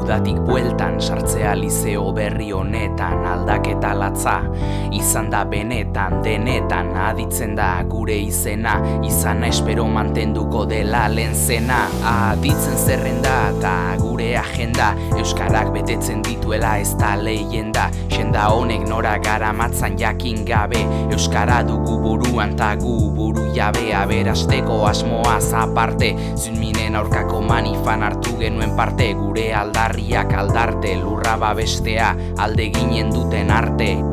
udatik bueltan sartzea liceo berri honetan aldaketa latza. Izan da benetan denetan aditzen da gure izena. Izana espero mantenduko dela lehen aditzen zerrenda eta gure agenda. Euskarak betetzen dituela ez da lehien da jenda honek nora gara matzan jakin gabe. Euskara dugu buruan ta gu buru jabe. Aberasteko asmoa zaparte zunminen aurkako manifan hartu genuen parte gure aldarriak aldarte lurra babestea alde ginen duten arte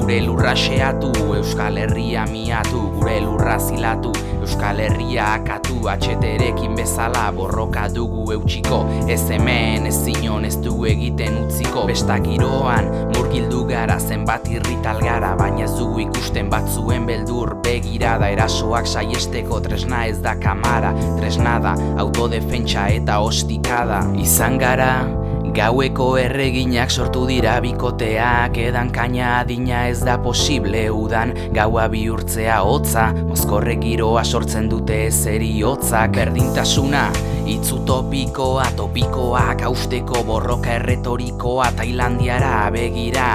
Gure lurra xeatu, Euskal Herria miatu, gure lurra zilatu, Euskal Herria akatu, atxeterekin bezala borroka dugu eutxiko, ez hemen, ez zinon, ez dugu egiten utziko, bestak giroan, murgildu gara zenbat irrital gara, baina ez dugu ikusten batzuen beldur, begirada erasoak saiesteko tresna ez da kamara, tresna da, autodefentsa eta ostikada, izan gara, Gaueko erreginak sortu dira bikoteak Edan kaina adina ez da posible udan. Gaua bihurtzea hotza Mozkorre giroa sortzen dute ezeri hotzak. Berdintasuna Itzu topikoa, topikoa Kausteko borroka erretorikoa Tailandiara begira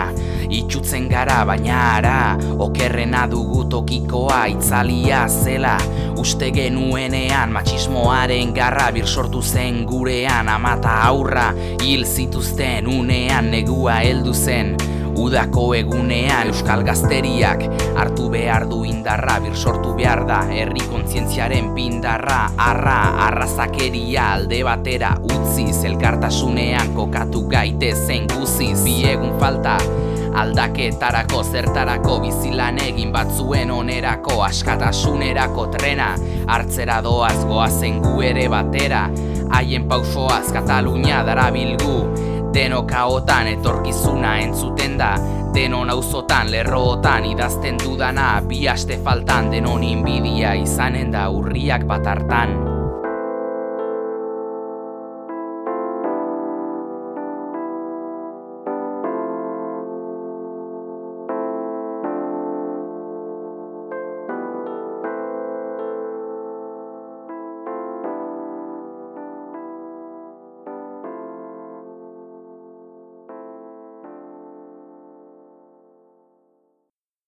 Itxutzen gara baina ara Okerrena dugu tokikoa Itzalia zela. Uste genuenean Matxismoaren garra Bir sortu zen gurean Amata aurra Hil zituzten unean negua heldu zen. Udako egunean euskal gazteriak hartu behar du indarra bir sortu behar da herri kontzientziaren pindarra arra arrazakeria alde batera utziz elkartasunean kokatu gaite zen guziz. Bi egun falta aldaketarako zertarako bizilan egin batzuen onerako askatasunerako trena. Hartzera doaz goazen gu ere batera. Haien pausoaz Katalunia darabilgu. Deno kaotan etorkizuna entzuten da. Denon auzotan lerrootan idazten dudana. Bi aste faltan denon inbidia izanen da urriak bat hartan